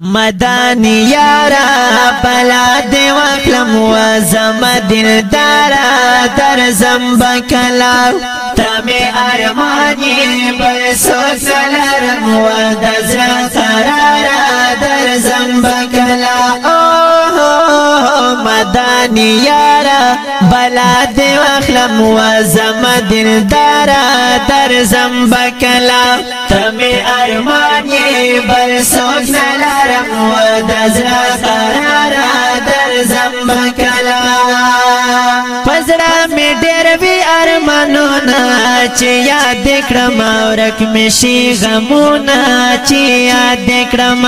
مدانی یارا بلا دی وکلم و زم دل دارا در زم بکلا تمی ارمانی بل سوزلرم و دزر قرارا در زم بکلا دانی یارا بلا دی واخلم و زم دلدارا در زم بکلا تمی ارمانی بل سوک نلارم و دزرا قرارا در زم بکلا پزرا می ډیر وی ارمانونه چې یاد کړم اورک می شي غمونه چې یاد کړم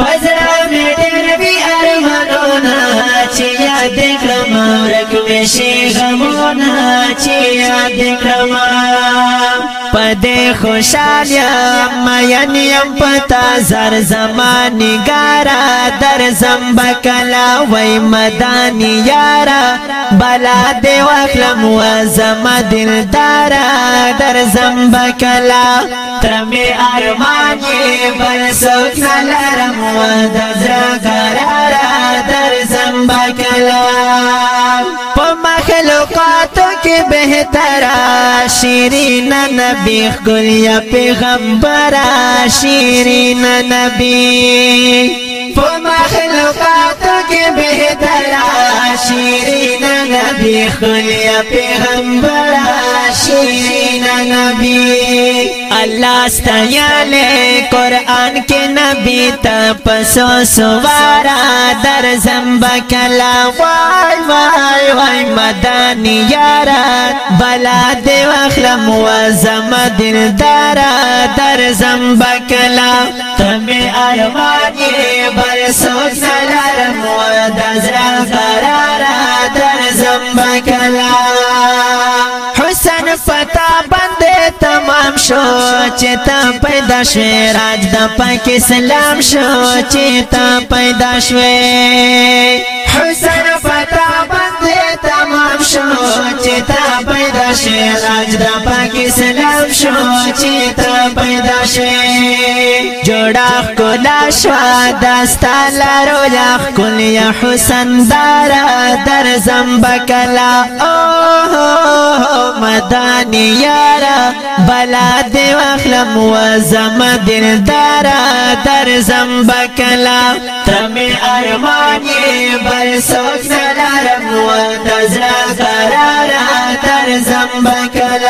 پزرا غمونه چې یاد کړم پدې خوشاله مې یم پتا زر زماني ګارا در زم بکلا وای مدانی یارا بلا دی واخلم و زم دلدارا در زم بکلا تر می ارمان بل سوک نلرم و دزرا ګارا بہترا شیرین نبی خلیا پہ شیرین نبی شری نبی کے بہترا شیرین نبی خلیا پیغمبر الله ستایله قران کې نبی ته پسو سوارا در زمب کلا وای وای وای مدانی یارا بلا دی واخلم و زمدل دارا در زمب کلا تمه ایوانی بر سو سلام و دزرا قرارا در زمب کلا حسن فتا شو چې تا پیدا شوې راج د پاک اسلام شو چې تا پیدا شوې حسین پتا باندې تمام شو چې تا پیدا شوې راج د پاک اسلام شو چې تا پیدا شوې جوړه کولا شوا داستا لارو یا خل یا حسن دارا در زمبکلا او مدانی یارا بلا دی واخلم و زم دل دارا در زمبکلا تم ارمانی بل سوک نلارم و دزر قرارا در زمبکلا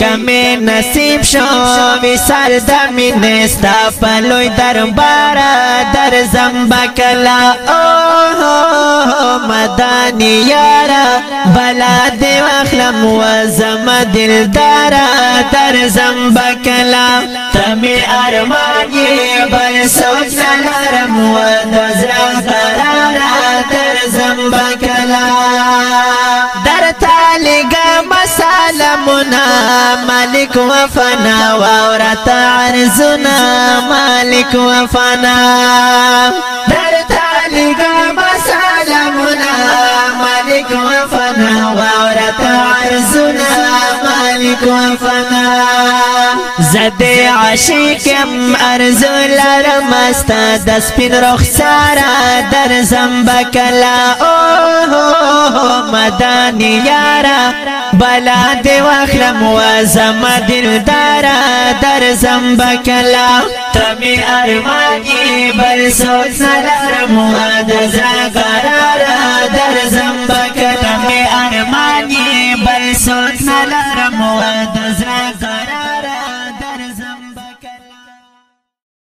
کمه نصیب شوی سر دمی نستا پلوی دربار در زمبکلا او مدانی یارا بلا دی واخلم و زم دلدارا در زمبکلا تمی ارمانی بل سوچ نلارم و دزرم قرارا در زمبکلا در تالگا مسا عالمنا مالک و فنا واورت عرزنا مالک و فنا کو فنا زد عاشقم ارزو لرم استا د سپین رخسارا در زمبکلا او مدانی یارا بلا دی واخلم و زمدن دارا در زمبکلا تمی ارمانی بل سو سلارم و دزا قرارا در زمبکلا سلام د زړه